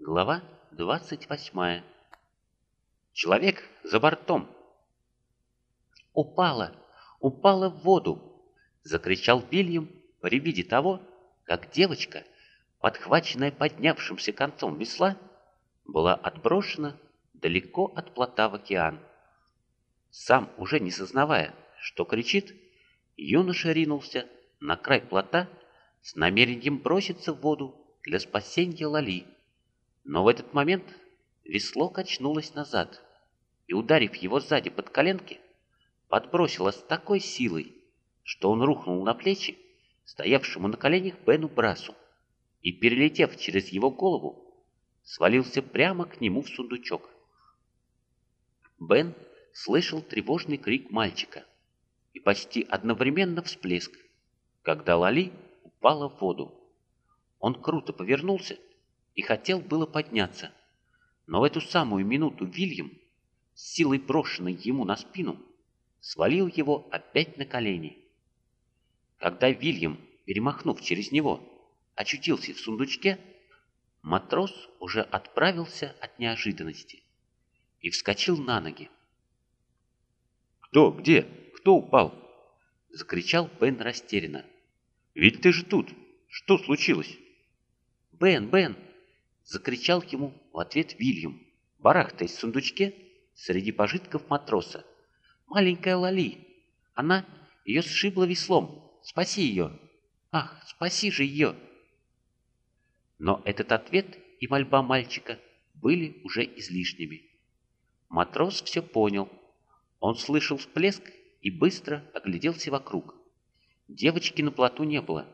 Глава 28. Человек за бортом. «Упала! Упала в воду!» — закричал Вильям при виде того, как девочка, подхваченная поднявшимся концом весла, была отброшена далеко от плота в океан. Сам, уже не сознавая, что кричит, юноша ринулся на край плота с намерением броситься в воду для спасения Лали. Но в этот момент весло качнулось назад и, ударив его сзади под коленки, подбросило с такой силой, что он рухнул на плечи стоявшему на коленях Бену Брасу и, перелетев через его голову, свалился прямо к нему в сундучок. Бен слышал тревожный крик мальчика и почти одновременно всплеск, когда Лали упала в воду. Он круто повернулся и хотел было подняться, но в эту самую минуту Вильям, с силой брошенной ему на спину, свалил его опять на колени. Когда Вильям, перемахнув через него, очутился в сундучке, матрос уже отправился от неожиданности и вскочил на ноги. «Кто? Где? Кто упал?» — закричал Бен растерянно. «Ведь ты же тут! Что случилось?» «Бен, Бен!» — закричал ему в ответ Вильям, барахтаясь в сундучке среди пожитков матроса. «Маленькая Лали! Она ее сшибла веслом! Спаси ее! Ах, спаси же ее!» Но этот ответ и мольба мальчика были уже излишними. Матрос все понял. Он слышал всплеск и быстро огляделся вокруг. Девочки на плоту не было.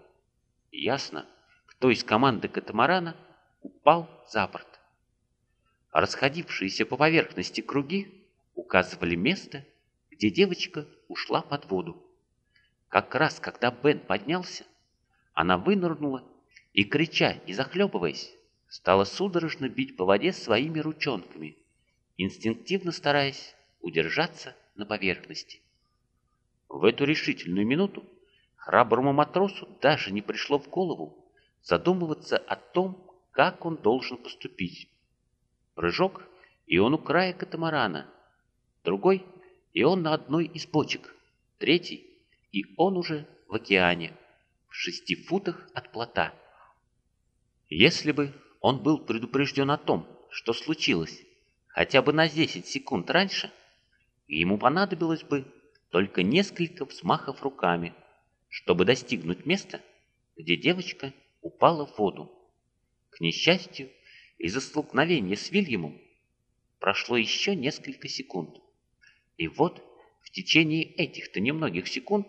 Ясно, кто из команды катамарана упал за борт. Расходившиеся по поверхности круги указывали место, где девочка ушла под воду. Как раз когда Бен поднялся, она вынырнула и, крича и захлебываясь, стала судорожно бить по воде своими ручонками, инстинктивно стараясь удержаться на поверхности. В эту решительную минуту храброму матросу даже не пришло в голову задумываться о том, как он должен поступить. Прыжок, и он у края катамарана. Другой, и он на одной из бочек. Третий, и он уже в океане, в шести футах от плота. Если бы он был предупрежден о том, что случилось, хотя бы на 10 секунд раньше, ему понадобилось бы только несколько взмахов руками, чтобы достигнуть места, где девочка упала в воду. К несчастью, из-за столкновения с Вильямом прошло еще несколько секунд. И вот в течение этих-то немногих секунд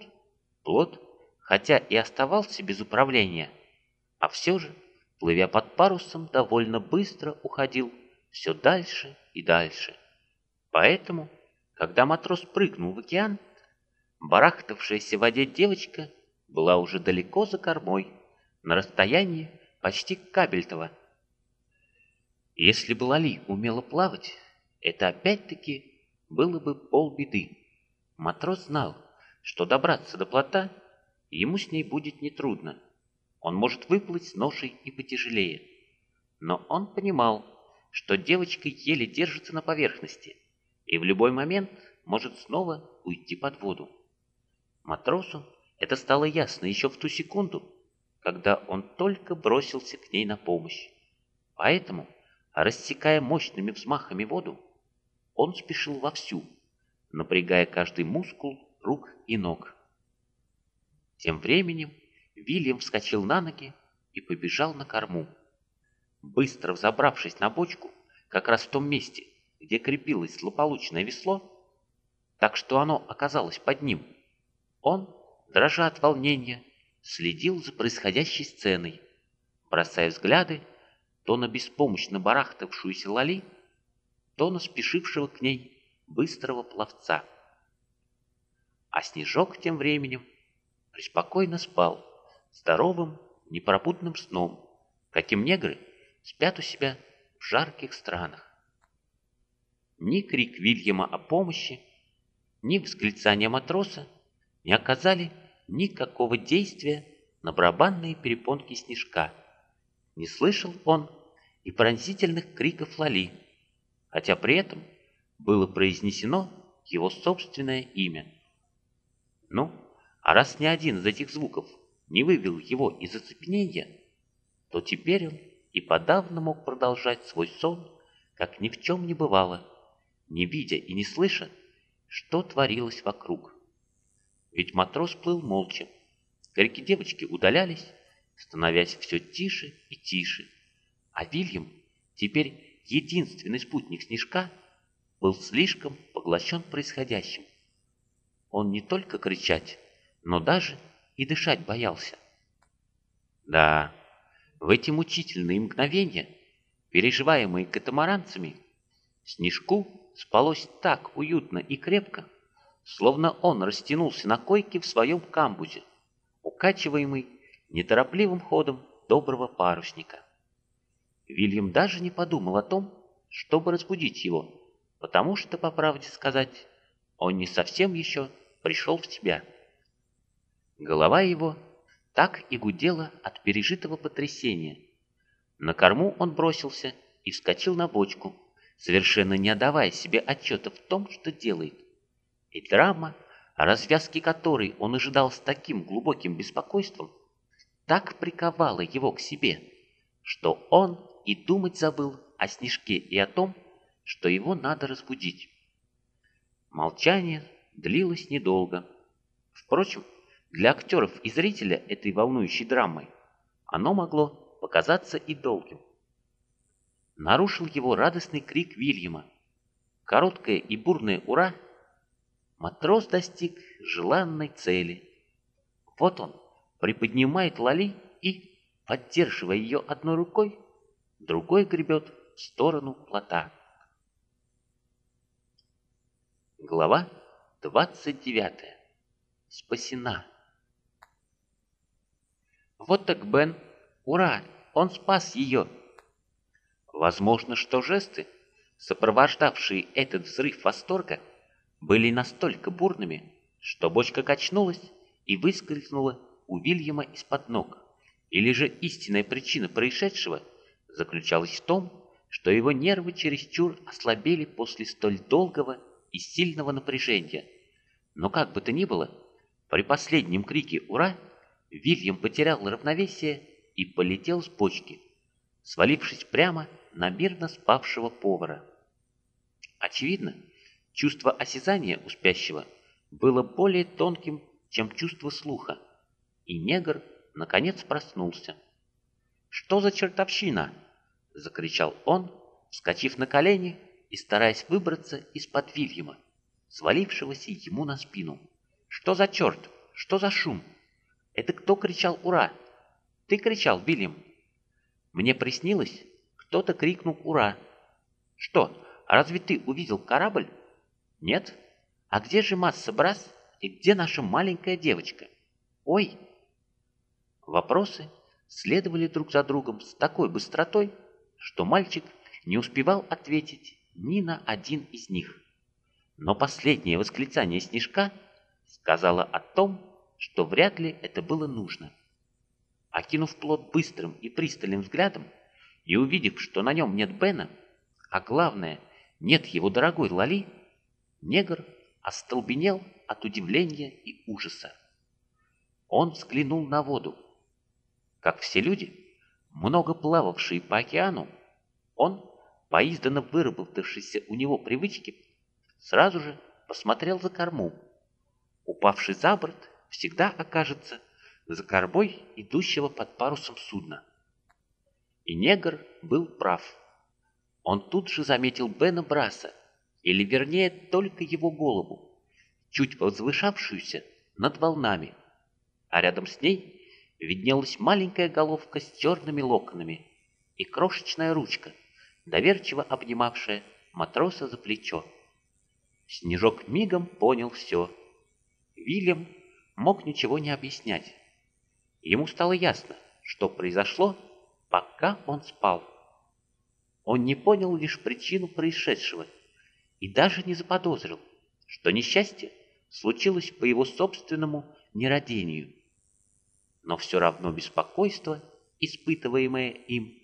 плод, хотя и оставался без управления, а все же, плывя под парусом, довольно быстро уходил все дальше и дальше. Поэтому, когда матрос прыгнул в океан, барахтавшаяся в воде девочка была уже далеко за кормой, на расстоянии почти кабельтова. Если бы Лали умела плавать, это опять-таки было бы полбеды. Матрос знал, что добраться до плота ему с ней будет нетрудно. Он может выплыть с ношей и потяжелее. Но он понимал, что девочка еле держится на поверхности и в любой момент может снова уйти под воду. Матросу это стало ясно еще в ту секунду, когда он только бросился к ней на помощь. Поэтому, рассекая мощными взмахами воду, он спешил вовсю, напрягая каждый мускул рук и ног. Тем временем Вильям вскочил на ноги и побежал на корму. Быстро взобравшись на бочку, как раз в том месте, где крепилось злополучное весло, так что оно оказалось под ним, он, дрожа от волнения, следил за происходящей сценой, бросая взгляды то на беспомощно барахтавшуюся Лали, то на спешившего к ней быстрого пловца. А Снежок тем временем преспокойно спал здоровым, непропутным сном, каким негры спят у себя в жарких странах. Ни крик Вильяма о помощи, ни восклицание матроса не оказали никакого действия на барабанные перепонки снежка. Не слышал он и пронзительных криков Лали, хотя при этом было произнесено его собственное имя. Ну, а раз ни один из этих звуков не вывел его из оцепенения, то теперь он и подавно мог продолжать свой сон, как ни в чем не бывало, не видя и не слыша, что творилось вокруг. Ведь матрос плыл молча. Крики девочки удалялись, становясь все тише и тише. А Вильям, теперь единственный спутник Снежка, был слишком поглощен происходящим. Он не только кричать, но даже и дышать боялся. Да, в эти мучительные мгновения, переживаемые катамаранцами, Снежку спалось так уютно и крепко, словно он растянулся на койке в своем камбузе, укачиваемый неторопливым ходом доброго парусника. Вильям даже не подумал о том, чтобы разбудить его, потому что, по правде сказать, он не совсем еще пришел в себя. Голова его так и гудела от пережитого потрясения. На корму он бросился и вскочил на бочку, совершенно не отдавая себе отчета в том, что делает. И драма, о развязке которой он ожидал с таким глубоким беспокойством, так приковала его к себе, что он и думать забыл о Снежке и о том, что его надо разбудить. Молчание длилось недолго. Впрочем, для актеров и зрителя этой волнующей драмы оно могло показаться и долгим. Нарушил его радостный крик Вильяма. Короткое и бурное «Ура!» Матрос достиг желанной цели. Вот он приподнимает Лали и, поддерживая ее одной рукой, другой гребет в сторону плота. Глава 29. Спасена. Вот так Бен. Ура! Он спас ее. Возможно, что жесты, сопровождавшие этот взрыв восторга, были настолько бурными, что бочка качнулась и выскользнула у Вильяма из-под ног. Или же истинная причина происшедшего заключалась в том, что его нервы чересчур ослабели после столь долгого и сильного напряжения. Но как бы то ни было, при последнем крике «Ура!» Вильям потерял равновесие и полетел с бочки, свалившись прямо на мирно спавшего повара. Очевидно, чувство осязания у спящего было более тонким, чем чувство слуха, и негр наконец проснулся. «Что за чертовщина?» — закричал он, вскочив на колени и стараясь выбраться из-под Вильяма, свалившегося ему на спину. «Что за черт? Что за шум?» Это кто кричал «Ура»? Ты кричал, Вильям? Мне приснилось, кто-то крикнул «Ура». Что, разве ты увидел корабль? Нет? А где же масса Брас и где наша маленькая девочка? Ой! Вопросы следовали друг за другом с такой быстротой, что мальчик не успевал ответить ни на один из них. Но последнее восклицание Снежка сказала о том, что вряд ли это было нужно. Окинув плод быстрым и пристальным взглядом и увидев, что на нем нет Бена, а главное, нет его дорогой Лали, негр остолбенел от удивления и ужаса. Он взглянул на воду. Как все люди, много плававшие по океану, он, по изданно выработавшейся у него привычке, сразу же посмотрел за корму. Упавший за борт, всегда окажется за кормой идущего под парусом судна. И негр был прав. Он тут же заметил Бена Браса, или вернее только его голову, чуть возвышавшуюся над волнами, а рядом с ней виднелась маленькая головка с черными локонами и крошечная ручка, доверчиво обнимавшая матроса за плечо. Снежок мигом понял все. Вильям мог ничего не объяснять. Ему стало ясно, что произошло, пока он спал. Он не понял лишь причину происшедшего и даже не заподозрил, что несчастье случилось по его собственному нерадению. Но все равно беспокойство, испытываемое им,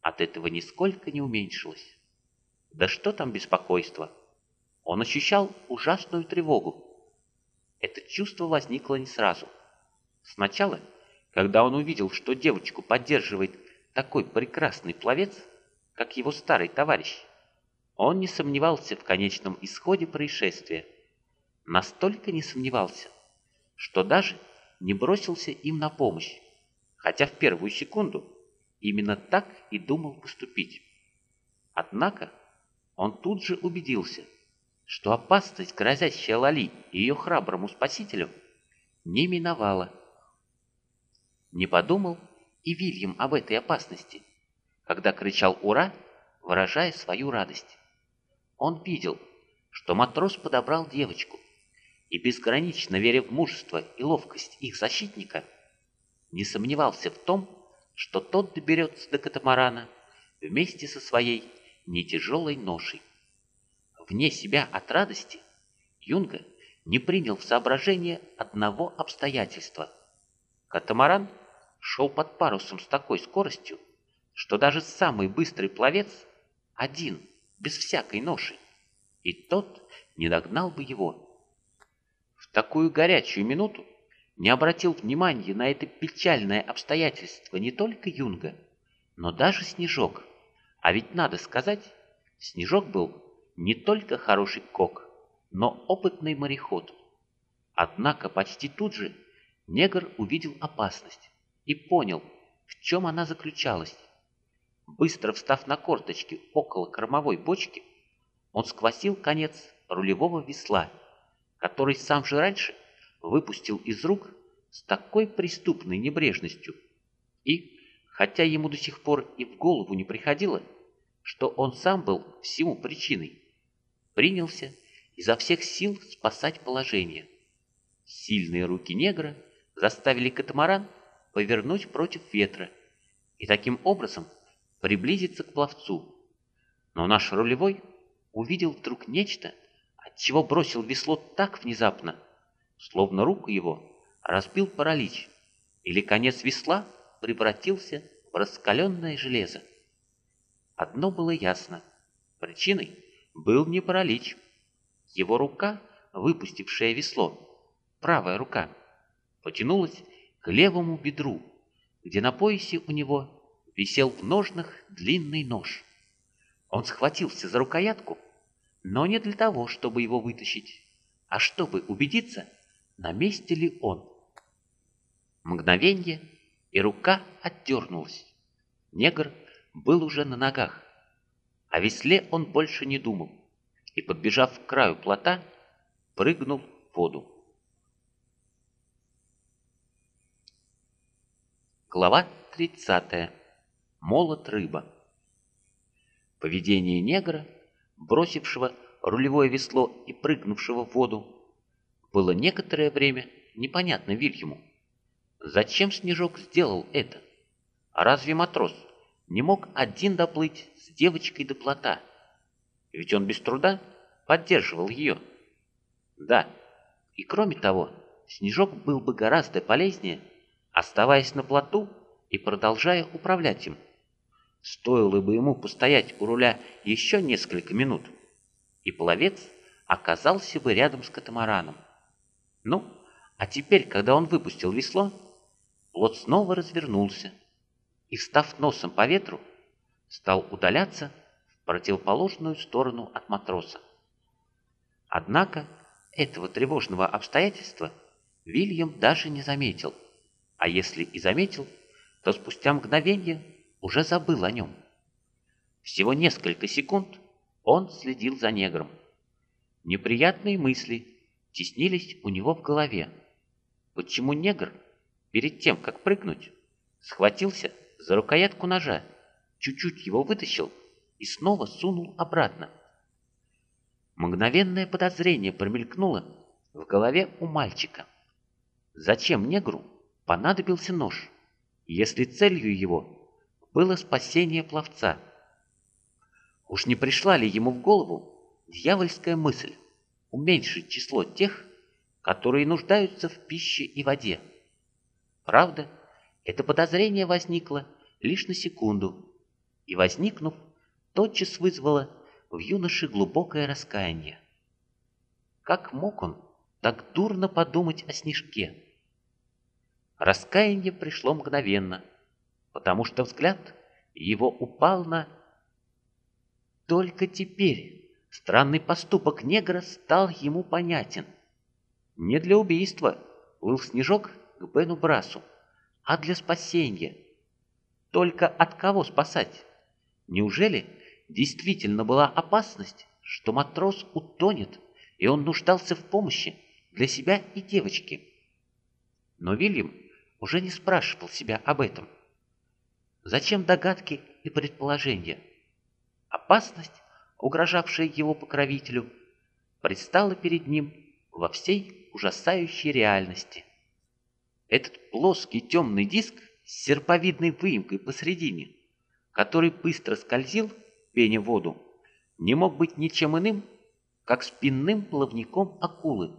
от этого нисколько не уменьшилось. Да что там беспокойство? Он ощущал ужасную тревогу. Это чувство возникло не сразу. Сначала, когда он увидел, что девочку поддерживает такой прекрасный пловец, как его старый товарищ, он не сомневался в конечном исходе происшествия. Настолько не сомневался, что даже не бросился им на помощь, хотя в первую секунду именно так и думал поступить. Однако он тут же убедился, что опасность, грозящая Лали и ее храброму спасителю, не миновала. Не подумал и Вильям об этой опасности, когда кричал «Ура!», выражая свою радость. Он видел, что матрос подобрал девочку, и безгранично веря в мужество и ловкость их защитника, не сомневался в том, что тот доберется до катамарана вместе со своей нетяжелой ношей. Вне себя от радости Юнга не принял в соображение одного обстоятельства. Катамаран шел под парусом с такой скоростью, что даже самый быстрый пловец один, без всякой ноши, и тот не догнал бы его. В такую горячую минуту не обратил внимания на это печальное обстоятельство не только Юнга, но даже Снежок. А ведь надо сказать, Снежок был не только хороший кок, но опытный мореход. Однако почти тут же негр увидел опасность и понял, в чем она заключалась. Быстро встав на корточки около кормовой бочки, он сквасил конец рулевого весла который сам же раньше выпустил из рук с такой преступной небрежностью. И, хотя ему до сих пор и в голову не приходило, что он сам был всему причиной, принялся изо всех сил спасать положение. Сильные руки негра заставили катамаран повернуть против ветра и таким образом приблизиться к пловцу. Но наш рулевой увидел вдруг нечто, отчего бросил весло так внезапно, словно руку его разбил паралич, или конец весла превратился в раскаленное железо. Одно было ясно. Причиной был не паралич. Его рука, выпустившая весло, правая рука, потянулась к левому бедру, где на поясе у него висел в ножнах длинный нож. Он схватился за рукоятку но не для того, чтобы его вытащить, а чтобы убедиться, на месте ли он. Мгновение, и рука отдернулась. Негр был уже на ногах. О весле он больше не думал и, подбежав к краю плота, прыгнул в воду. Глава 30. Молот рыба. Поведение негра – бросившего рулевое весло и прыгнувшего в воду, было некоторое время непонятно Вильяму. Зачем Снежок сделал это? А разве матрос не мог один доплыть с девочкой до плота? Ведь он без труда поддерживал ее. Да, и кроме того, Снежок был бы гораздо полезнее, оставаясь на плоту и продолжая управлять им. Стоило бы ему постоять у руля еще несколько минут, и пловец оказался бы рядом с катамараном. Ну, а теперь, когда он выпустил весло, плот снова развернулся и, став носом по ветру, стал удаляться в противоположную сторону от матроса. Однако этого тревожного обстоятельства Вильям даже не заметил, а если и заметил, то спустя мгновение уже забыл о нем. Всего несколько секунд он следил за негром. Неприятные мысли теснились у него в голове. Почему негр, перед тем, как прыгнуть, схватился за рукоятку ножа, чуть-чуть его вытащил и снова сунул обратно? Мгновенное подозрение промелькнуло в голове у мальчика. Зачем негру понадобился нож, если целью его было спасение пловца. Уж не пришла ли ему в голову дьявольская мысль уменьшить число тех, которые нуждаются в пище и воде? Правда, это подозрение возникло лишь на секунду, и, возникнув, тотчас вызвала в юноше глубокое раскаяние. Как мог он так дурно подумать о снежке? Раскаяние пришло мгновенно, потому что взгляд его упал на... Только теперь странный поступок негра стал ему понятен. Не для убийства был снежок к Бену Брасу, а для спасения. Только от кого спасать? Неужели действительно была опасность, что матрос утонет, и он нуждался в помощи для себя и девочки? Но Вильям уже не спрашивал себя об этом. Зачем догадки и предположения? Опасность, угрожавшая его покровителю, предстала перед ним во всей ужасающей реальности. Этот плоский темный диск с серповидной выемкой посредине, который быстро скользил, пеня воду, не мог быть ничем иным, как спинным плавником акулы.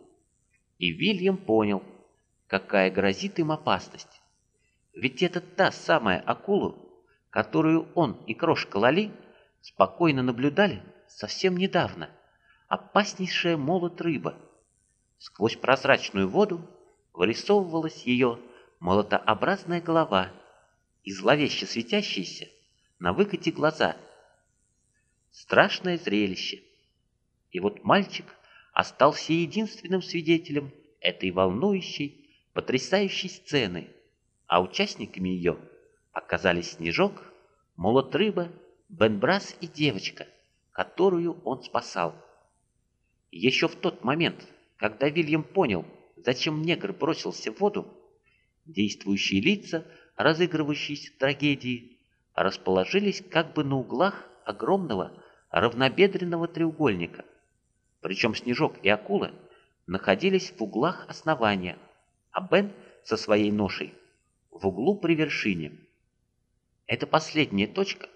И Вильям понял, какая грозит им опасность. Ведь это та самая акула, которую он и крошка Лали спокойно наблюдали совсем недавно. Опаснейшая молот рыба. Сквозь прозрачную воду вырисовывалась ее молотообразная голова и зловеще светящиеся на выкате глаза. Страшное зрелище. И вот мальчик остался единственным свидетелем этой волнующей, потрясающей сцены, а участниками ее оказались Снежок, Молот Рыба, Бенбрас и девочка, которую он спасал. Еще в тот момент, когда Вильям понял, зачем негр бросился в воду, действующие лица, разыгрывающиеся трагедии, расположились как бы на углах огромного равнобедренного треугольника. Причем Снежок и Акула находились в углах основания, а Бен со своей ношей в углу при вершине. Эта последняя точка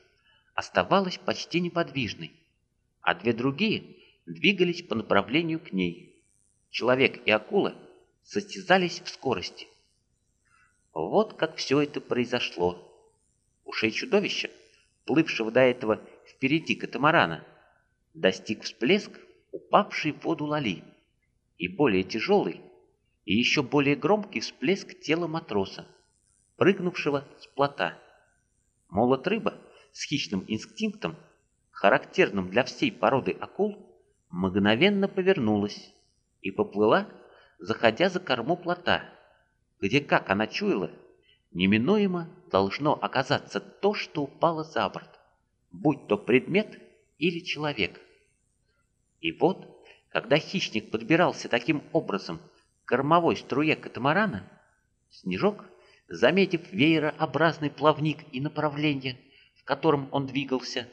оставалась почти неподвижной, а две другие двигались по направлению к ней. Человек и акула состязались в скорости. Вот как все это произошло. Ушей чудовища, плывшего до этого впереди катамарана, достиг всплеск, упавший в воду лали, и более тяжелый, и еще более громкий всплеск тела матроса, прыгнувшего с плота. Молот рыба с хищным инстинктом, характерным для всей породы акул, мгновенно повернулась и поплыла, заходя за корму плота, где, как она чуяла, неминуемо должно оказаться то, что упало за борт, будь то предмет или человек. И вот, когда хищник подбирался таким образом к кормовой струе катамарана, Снежок заметив веерообразный плавник и направление, в котором он двигался,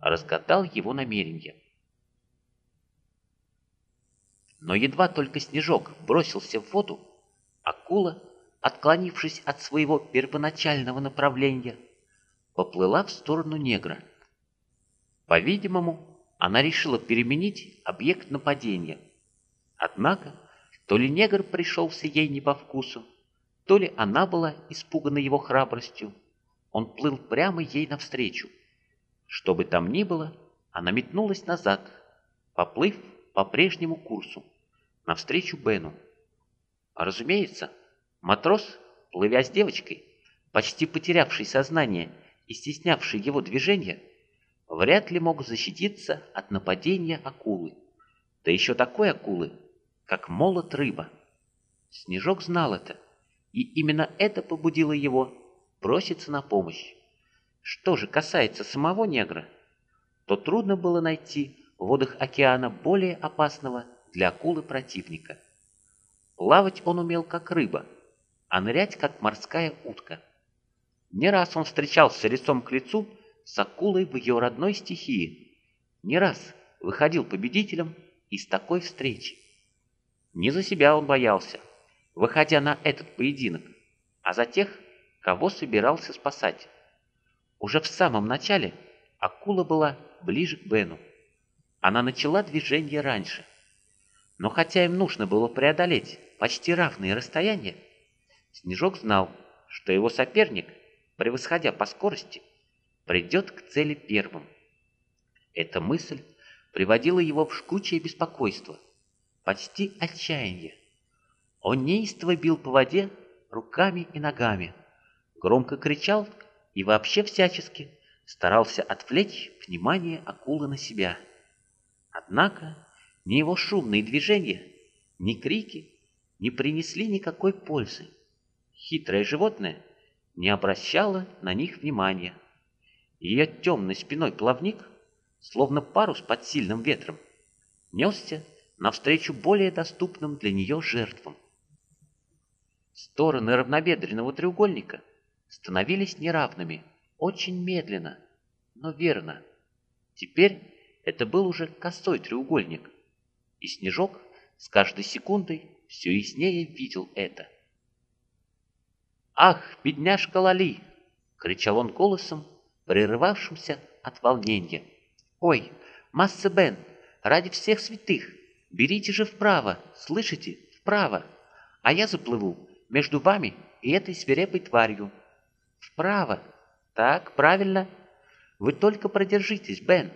разгадал его намерение. Но едва только снежок бросился в воду, акула, отклонившись от своего первоначального направления, поплыла в сторону негра. По-видимому, она решила переменить объект нападения. Однако, то ли негр пришелся ей не по вкусу, то ли она была испугана его храбростью, он плыл прямо ей навстречу. Что бы там ни было, она метнулась назад, поплыв по прежнему курсу, навстречу Бену. А разумеется, матрос, плывя с девочкой, почти потерявший сознание и стеснявший его движения, вряд ли мог защититься от нападения акулы. Да еще такой акулы, как молот рыба. Снежок знал это и именно это побудило его броситься на помощь. Что же касается самого негра, то трудно было найти в водах океана более опасного для акулы противника. Плавать он умел как рыба, а нырять как морская утка. Не раз он встречался лицом к лицу с акулой в ее родной стихии, не раз выходил победителем из такой встречи. Не за себя он боялся, выходя на этот поединок, а за тех, кого собирался спасать. Уже в самом начале акула была ближе к Бену. Она начала движение раньше. Но хотя им нужно было преодолеть почти равные расстояния, Снежок знал, что его соперник, превосходя по скорости, придет к цели первым. Эта мысль приводила его в жгучее беспокойство, почти отчаяние. Он неистово бил по воде руками и ногами, громко кричал и вообще всячески старался отвлечь внимание акулы на себя. Однако ни его шумные движения, ни крики не принесли никакой пользы. Хитрое животное не обращало на них внимания. Ее темный спиной плавник, словно парус под сильным ветром, несся навстречу более доступным для нее жертвам. Стороны равнобедренного треугольника становились неравными, очень медленно, но верно. Теперь это был уже косой треугольник, и Снежок с каждой секундой все яснее видел это. «Ах, бедняжка Лали!» — кричал он голосом, прерывавшимся от волнения. «Ой, масса Бен, ради всех святых, берите же вправо, слышите, вправо, а я заплыву между вами и этой свирепой тварью. Вправо, так, правильно. Вы только продержитесь, Бен.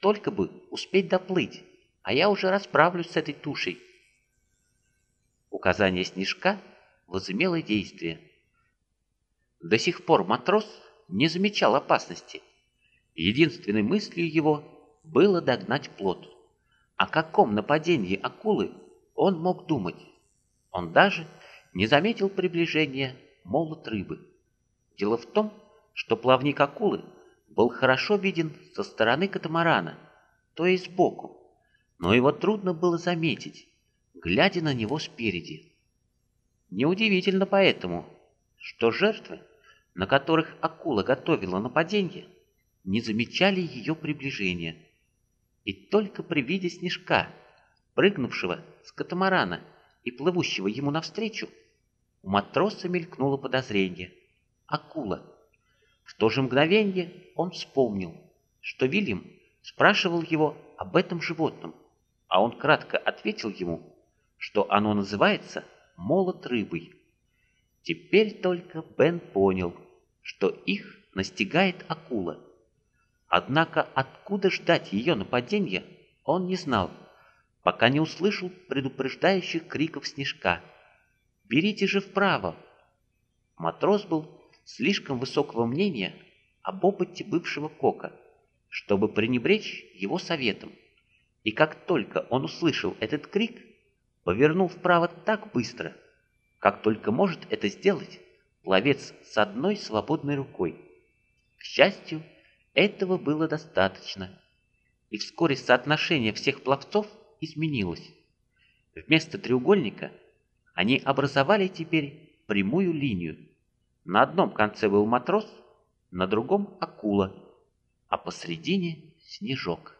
Только бы успеть доплыть, а я уже расправлюсь с этой тушей. Указание снежка возымело действие. До сих пор матрос не замечал опасности. Единственной мыслью его было догнать плот. О каком нападении акулы он мог думать? Он даже не заметил приближения молот рыбы. Дело в том, что плавник акулы был хорошо виден со стороны катамарана, то есть сбоку, но его трудно было заметить, глядя на него спереди. Неудивительно поэтому, что жертвы, на которых акула готовила нападение, не замечали ее приближения. И только при виде снежка, прыгнувшего с катамарана и плывущего ему навстречу, у матроса мелькнуло подозрение. Акула. В то же мгновение он вспомнил, что Вильям спрашивал его об этом животном, а он кратко ответил ему, что оно называется молот рыбой. Теперь только Бен понял, что их настигает акула. Однако откуда ждать ее нападения, он не знал, пока не услышал предупреждающих криков снежка. «Берите же вправо!» Матрос был слишком высокого мнения об опыте бывшего Кока, чтобы пренебречь его советом. И как только он услышал этот крик, повернул вправо так быстро, как только может это сделать пловец с одной свободной рукой. К счастью, этого было достаточно, и вскоре соотношение всех пловцов изменилось. Вместо треугольника они образовали теперь прямую линию, на одном конце был матрос, на другом акула, а посредине снежок.